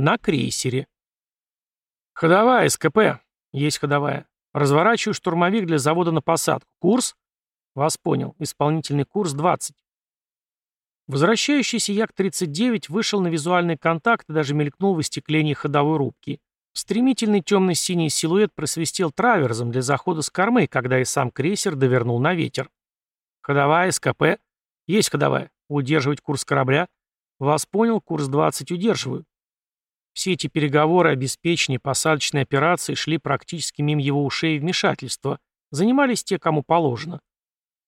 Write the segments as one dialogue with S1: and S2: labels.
S1: на крейсере. «Ходовая, СКП!» «Есть ходовая. Разворачиваю штурмовик для завода на посадку. Курс?» «Вас понял. Исполнительный курс 20». Возвращающийся Як-39 вышел на визуальный контакт и даже мелькнул в остеклении ходовой рубки. Стремительный темно-синий силуэт просвистел траверзом для захода с кормы, когда и сам крейсер довернул на ветер. «Ходовая, СКП?» «Есть ходовая. Удерживать курс корабля?» «Вас понял. Курс 20 удерживаю». Все эти переговоры, обеспечения, посадочные операции шли практически мимо его ушей и вмешательства. Занимались те, кому положено.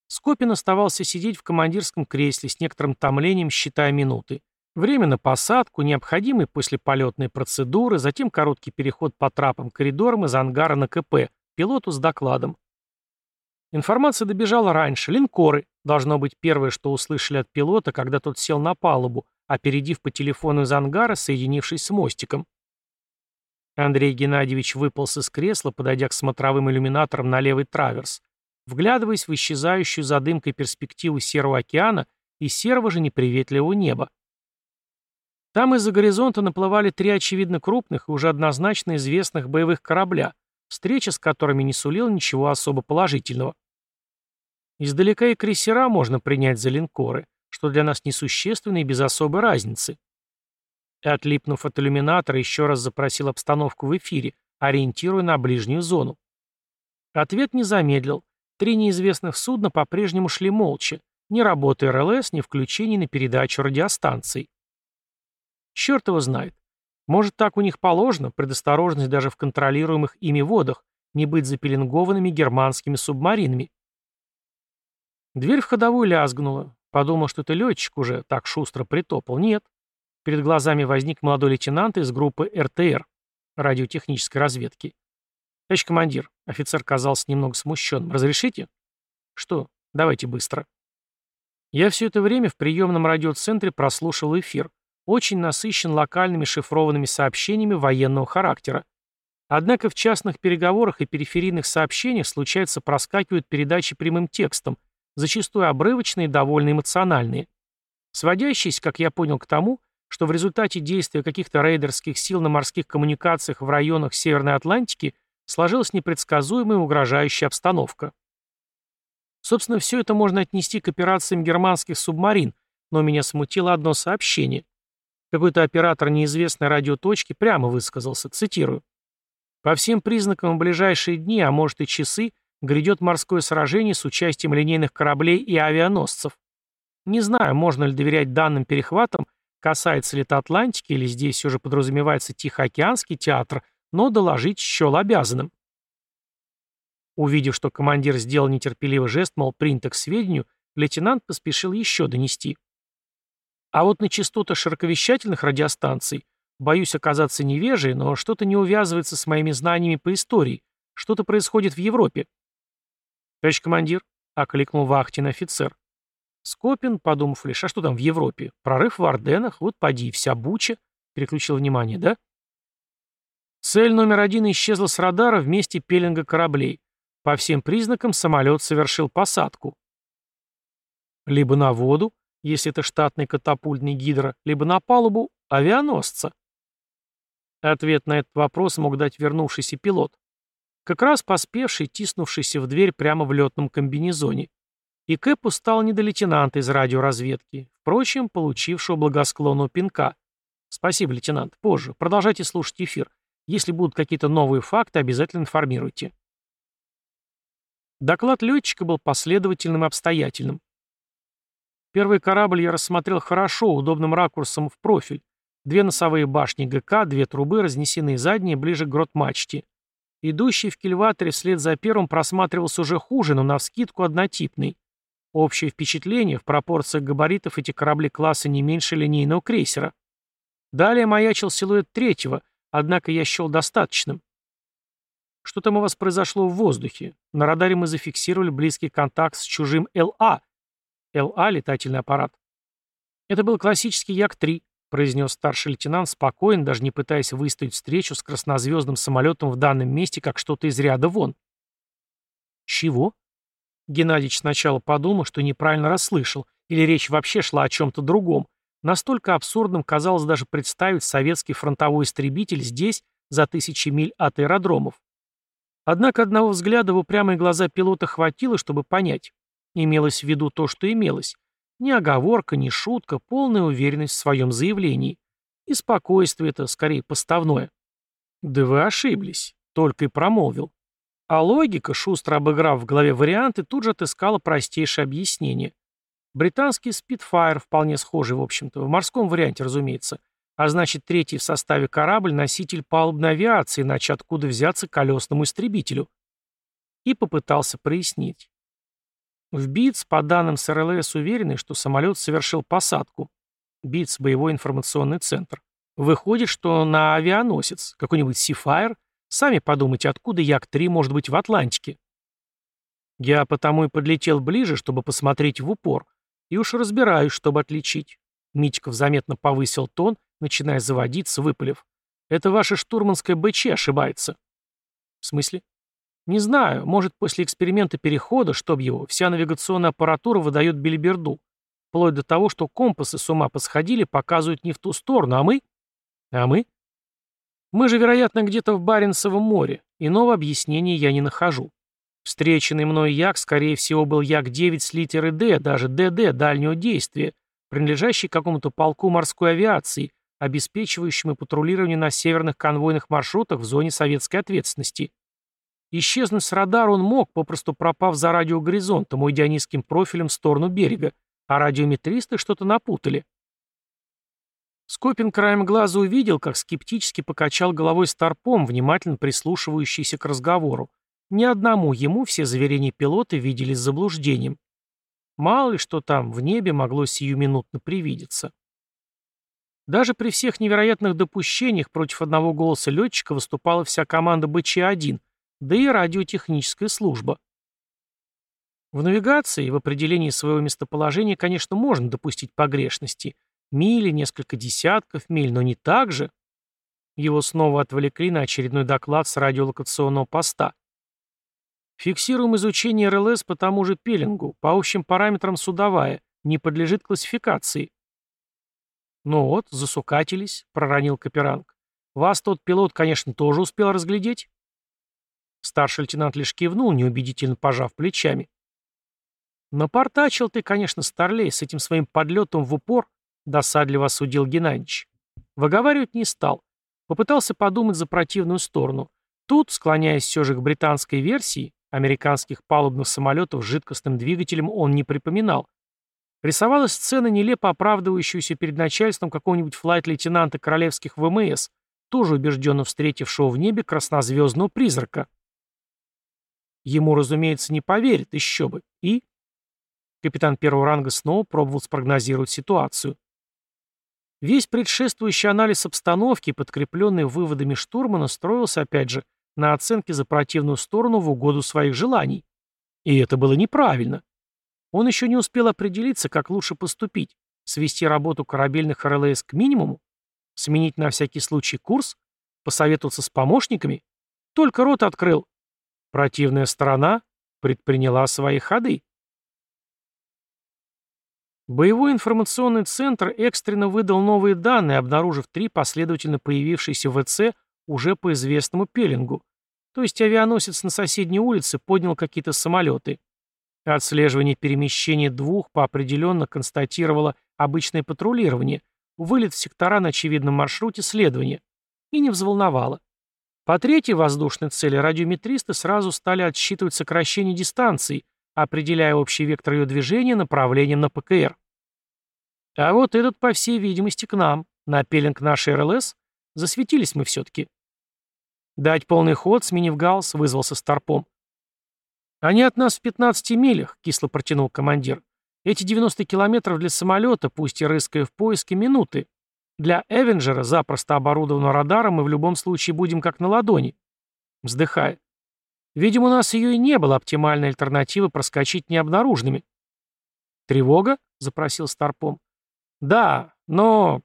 S1: Скопин оставался сидеть в командирском кресле с некоторым томлением, считая минуты. Время на посадку, необходимые послеполетные процедуры, затем короткий переход по трапам коридорам из ангара на КП, пилоту с докладом. Информация добежала раньше. Линкоры. Должно быть первое, что услышали от пилота, когда тот сел на палубу, опередив по телефону из ангара, соединившись с мостиком. Андрей Геннадьевич выполз из кресла, подойдя к смотровым иллюминаторам на левый траверс, вглядываясь в исчезающую за дымкой перспективу серого океана и серого же неприветливого неба. Там из-за горизонта наплывали три очевидно крупных и уже однозначно известных боевых корабля, встреча с которыми не сулила ничего особо положительного. Издалека и крейсера можно принять за линкоры, что для нас несущественно и без особой разницы. Отлипнув от иллюминатора, еще раз запросил обстановку в эфире, ориентируя на ближнюю зону. Ответ не замедлил. Три неизвестных судна по-прежнему шли молча, ни работы РЛС, ни включений на передачу радиостанций. Черт его знает. Может, так у них положено, предосторожность даже в контролируемых ими водах, не быть запеленгованными германскими субмаринами. Дверь в ходовую лязгнула. Подумал, что это летчик уже так шустро притопал. Нет. Перед глазами возник молодой лейтенант из группы РТР, радиотехнической разведки. Товарищ командир, офицер казался немного смущенным. Разрешите? Что? Давайте быстро. Я все это время в приемном радиоцентре прослушал эфир. Очень насыщен локальными шифрованными сообщениями военного характера. Однако в частных переговорах и периферийных сообщениях случается проскакивают передачи прямым текстом, зачастую обрывочные и довольно эмоциональные, сводящиеся, как я понял, к тому, что в результате действия каких-то рейдерских сил на морских коммуникациях в районах Северной Атлантики сложилась непредсказуемая и угрожающая обстановка. Собственно, все это можно отнести к операциям германских субмарин, но меня смутило одно сообщение. Какой-то оператор неизвестной радиоточки прямо высказался, цитирую. «По всем признакам в ближайшие дни, а может и часы, грядет морское сражение с участием линейных кораблей и авианосцев. Не знаю, можно ли доверять данным перехватам, касается ли это Атлантики или здесь все же подразумевается Тихоокеанский театр, но доложить счел обязанным. Увидев, что командир сделал нетерпеливый жест, мол, принято к сведению, лейтенант поспешил еще донести. А вот на частотах широковещательных радиостанций боюсь оказаться невежей, но что-то не увязывается с моими знаниями по истории, что-то происходит в Европе. «Товарищ командир», — окликнул вахтин офицер. Скопин, подумав лишь, а что там в Европе? Прорыв в Орденах, вот поди, вся буча. Переключил внимание, да? Цель номер один исчезла с радара в месте пеленга кораблей. По всем признакам самолет совершил посадку. Либо на воду, если это штатный катапультный гидро, либо на палубу авианосца. Ответ на этот вопрос мог дать вернувшийся пилот. Как раз поспевший, тиснувшийся в дверь прямо в летном комбинезоне. И Кэпу стал не до лейтенанта из радиоразведки, впрочем, получившего благосклонного пинка. Спасибо, лейтенант. Позже. Продолжайте слушать эфир. Если будут какие-то новые факты, обязательно информируйте. Доклад летчика был последовательным и обстоятельным. Первый корабль я рассмотрел хорошо, удобным ракурсом в профиль. Две носовые башни ГК, две трубы, разнесенные задние, ближе к грот-мачте. Идущий в кильваторе вслед за первым просматривался уже хуже, но навскидку однотипный. Общее впечатление, в пропорциях габаритов эти корабли класса не меньше линейного крейсера. Далее маячил силуэт третьего, однако я счел достаточным. Что там у вас произошло в воздухе? На радаре мы зафиксировали близкий контакт с чужим ЛА. ЛА — летательный аппарат. Это был классический Як-3 произнес старший лейтенант спокойно, даже не пытаясь выставить встречу с краснозвездным самолетом в данном месте как что-то из ряда вон. «Чего?» Геннадьевич сначала подумал, что неправильно расслышал, или речь вообще шла о чем-то другом, Настолько абсурдным казалось даже представить советский фронтовой истребитель здесь, за тысячи миль от аэродромов. Однако одного взгляда в упрямые глаза пилота хватило, чтобы понять. Имелось в виду то, что имелось. Ни оговорка, ни шутка, полная уверенность в своем заявлении. И спокойствие это, скорее, поставное. «Да вы ошиблись», — только и промолвил. А логика, шустро обыграв в голове варианты, тут же отыскала простейшее объяснение. Британский «Спитфайр» вполне схожий, в общем-то, в морском варианте, разумеется. А значит, третий в составе корабль — носитель палубной авиации, иначе откуда взяться колесному истребителю? И попытался прояснить. В БИЦ, по данным с РЛС, уверены, что самолет совершил посадку. БИЦ — боевой информационный центр. Выходит, что на авианосец, какой-нибудь Сифайр, сами подумайте, откуда Як-3 может быть в Атлантике. Я потому и подлетел ближе, чтобы посмотреть в упор, и уж разбираюсь, чтобы отличить. Митиков заметно повысил тон, начиная заводиться, выпалив. Это ваша штурманская БЧ ошибается. В смысле? Не знаю, может, после эксперимента перехода, чтоб его, вся навигационная аппаратура выдает билиберду. Вплоть до того, что компасы с ума посходили, показывают не в ту сторону, а мы... А мы? Мы же, вероятно, где-то в Баренцевом море. Иного объяснения я не нахожу. Встреченный мной Як, скорее всего, был Як-9 с литеры «Д», даже ДД, дальнего действия, принадлежащий какому-то полку морской авиации, обеспечивающему патрулирование на северных конвойных маршрутах в зоне советской ответственности. Исчезнуть с радара он мог, попросту пропав за радиогоризонтом, уйдя низким профилем в сторону берега, а радиометристы что-то напутали. Скопин краем глаза увидел, как скептически покачал головой старпом, внимательно прислушивающийся к разговору. Ни одному ему все заверения пилота виделись заблуждением. Мало ли что там в небе могло сиюминутно привидеться. Даже при всех невероятных допущениях против одного голоса летчика выступала вся команда БЧ-1, да и радиотехническая служба. В навигации и в определении своего местоположения, конечно, можно допустить погрешности. Мили, несколько десятков миль, но не так же. Его снова отвлекли на очередной доклад с радиолокационного поста. Фиксируем изучение РЛС по тому же пеленгу, по общим параметрам судовая, не подлежит классификации. «Ну вот, засукатились», — проронил Каперанг. «Вас тот пилот, конечно, тоже успел разглядеть?» Старший лейтенант лишь кивнул, неубедительно пожав плечами. «Напортачил ты, конечно, старлей, с этим своим подлетом в упор», — досадливо осудил Геннадьевич. Выговаривать не стал. Попытался подумать за противную сторону. Тут, склоняясь все же к британской версии, американских палубных самолетов с жидкостным двигателем он не припоминал. Рисовалась сцена, нелепо оправдывающаяся перед начальством какого-нибудь флайт-лейтенанта королевских ВМС, тоже убежденно встретившего в небе краснозвездного призрака. Ему, разумеется, не поверят, еще бы. И... Капитан первого ранга снова пробовал спрогнозировать ситуацию. Весь предшествующий анализ обстановки, подкрепленный выводами штурмана, строился, опять же, на оценке за противную сторону в угоду своих желаний. И это было неправильно. Он еще не успел определиться, как лучше поступить. Свести работу корабельных РЛС к минимуму? Сменить на всякий случай курс? Посоветоваться с помощниками? Только рот открыл, Противная сторона предприняла свои ходы. Боевой информационный центр экстренно выдал новые данные, обнаружив три последовательно появившиеся ВЦ уже по известному пеленгу. То есть авианосец на соседней улице поднял какие-то самолеты. Отслеживание перемещения двух по определенно констатировало обычное патрулирование, вылет в сектора на очевидном маршруте следования. И не взволновало. По третьей воздушной цели радиометристы сразу стали отсчитывать сокращение дистанции, определяя общий вектор ее движения направлением на ПКР. А вот этот, по всей видимости, к нам, на пеленг нашей РЛС, засветились мы все-таки. Дать полный ход, сменив галс, вызвался Старпом. «Они от нас в 15 милях», — кисло протянул командир. «Эти 90 километров для самолета, пусть и рыская в поиске, минуты. Для Эвенджера, запросто оборудованного радаром, мы в любом случае будем как на ладони. Вздыхая. Видимо, у нас ее и не было оптимальной альтернативы проскочить необнаруженными. «Тревога?» — запросил Старпом. «Да, но...»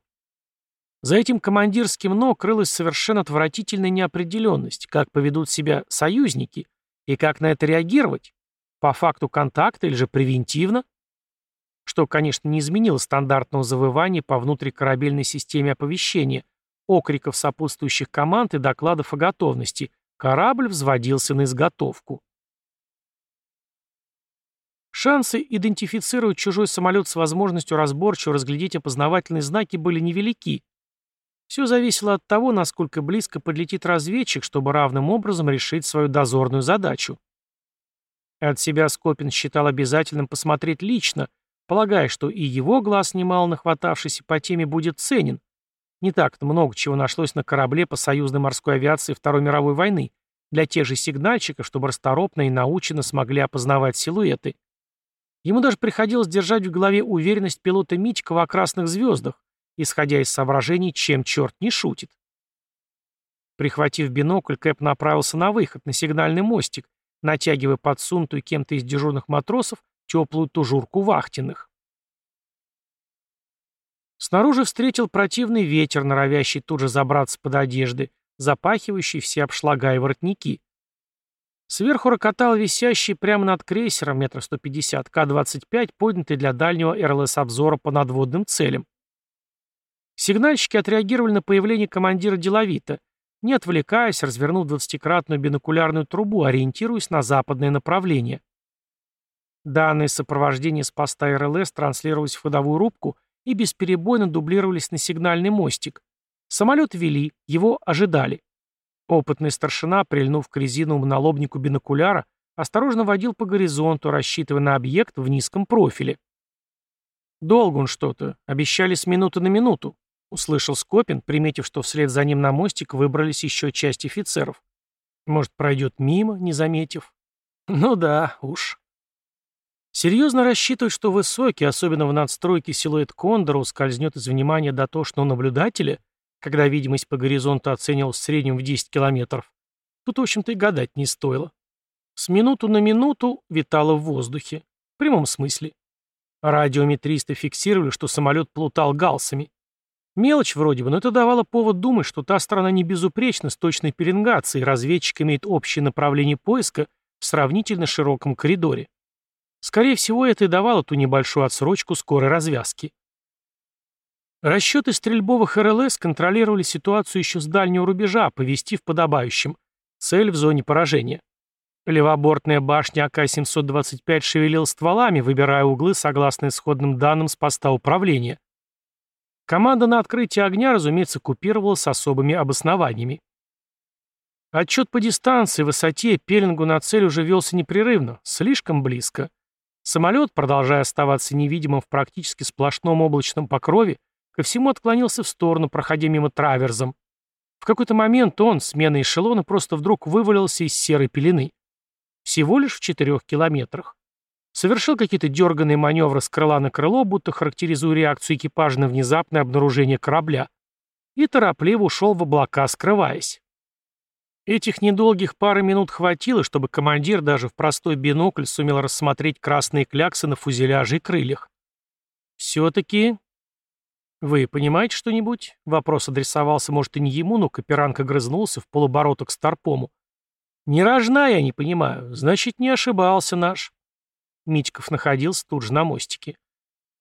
S1: За этим командирским «но» крылась совершенно отвратительная неопределенность, как поведут себя союзники и как на это реагировать. По факту контакта или же превентивно? Что, конечно, не изменило стандартного завывания по внутрикорабельной системе оповещения, окриков сопутствующих команд и докладов о готовности. Корабль взводился на изготовку. Шансы идентифицировать чужой самолет с возможностью разборчиво разглядеть опознавательные знаки были невелики. Все зависело от того, насколько близко подлетит разведчик, чтобы равным образом решить свою дозорную задачу. От себя Скопин считал обязательным посмотреть лично, полагая, что и его глаз немало нахватавшийся по теме будет ценен. Не так-то много чего нашлось на корабле по союзной морской авиации Второй мировой войны для тех же сигнальщиков, чтобы расторопно и наученно смогли опознавать силуэты. Ему даже приходилось держать в голове уверенность пилота Митикова о красных звездах, исходя из соображений, чем черт не шутит. Прихватив бинокль, Кэп направился на выход, на сигнальный мостик, натягивая подсунутую кем-то из дежурных матросов теплую тужурку вахтенных. Снаружи встретил противный ветер, норовящий тут же забраться под одежды, запахивающий все обшлага и воротники. Сверху рокотал висящий прямо над крейсером метра 150 К-25, поднятый для дальнего РЛС-обзора по надводным целям. Сигнальщики отреагировали на появление командира деловито, не отвлекаясь, развернув двадцатикратную бинокулярную трубу, ориентируясь на западное направление. Данные сопровождения с поста РЛС транслировались в ходовую рубку и бесперебойно дублировались на сигнальный мостик. Самолет вели, его ожидали. Опытный старшина, прильнув к резиновому налобнику бинокуляра, осторожно водил по горизонту, рассчитывая на объект в низком профиле. Долго он что-то, обещали с минуты на минуту. Услышал Скопин, приметив, что вслед за ним на мостик выбрались еще часть офицеров. Может, пройдет мимо, не заметив? Ну да, уж. Серьезно рассчитывать, что высокий, особенно в надстройке силуэт Кондора, ускользнет из внимания дотошного наблюдателя, когда видимость по горизонту оценивалась в среднем в 10 километров, тут, в общем-то, и гадать не стоило. С минуту на минуту витало в воздухе. В прямом смысле. Радиометристы фиксировали, что самолет плутал галсами. Мелочь вроде бы, но это давало повод думать, что та страна не безупречна с точной пеленгацией, разведчик имеет общее направление поиска в сравнительно широком коридоре. Скорее всего, это и давало ту небольшую отсрочку скорой развязки. Расчеты стрельбовых РЛС контролировали ситуацию еще с дальнего рубежа, оповестив подобающим. Цель в зоне поражения. Левобортная башня АК-725 шевелила стволами, выбирая углы согласно исходным данным с поста управления. Команда на открытие огня, разумеется, купировала с особыми обоснованиями. Отчет по дистанции, высоте, пеленгу на цель уже велся непрерывно, слишком близко. Самолет, продолжая оставаться невидимым в практически сплошном облачном покрове, ко всему отклонился в сторону, проходя мимо траверзом. В какой-то момент он, смена эшелона, просто вдруг вывалился из серой пелены. Всего лишь в четырех километрах совершил какие-то дерганные маневры с крыла на крыло, будто характеризуя реакцию экипажа на внезапное обнаружение корабля, и торопливо ушел в облака, скрываясь. Этих недолгих пары минут хватило, чтобы командир даже в простой бинокль сумел рассмотреть красные кляксы на фюзеляже и крыльях. «Все-таки...» «Вы понимаете что-нибудь?» Вопрос адресовался, может, и не ему, но Каперанг огрызнулся в полоборота к Старпому. «Не рожна я не понимаю. Значит, не ошибался наш». Митьков находился тут же на мостике.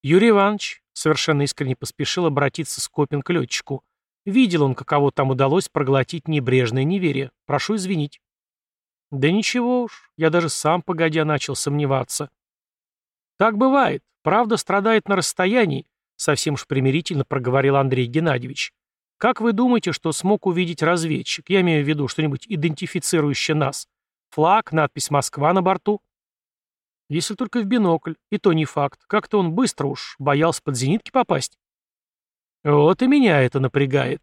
S1: Юрий Иванович совершенно искренне поспешил обратиться с Копин к летчику. Видел он, каково там удалось проглотить небрежное неверие. Прошу извинить. Да ничего уж, я даже сам погодя начал сомневаться. Так бывает. Правда страдает на расстоянии, совсем уж примирительно проговорил Андрей Геннадьевич. Как вы думаете, что смог увидеть разведчик? Я имею в виду что-нибудь идентифицирующее нас. Флаг, надпись «Москва» на борту? Если только в бинокль, и то не факт. Как-то он быстро уж боялся под зенитки попасть. Вот и меня это напрягает.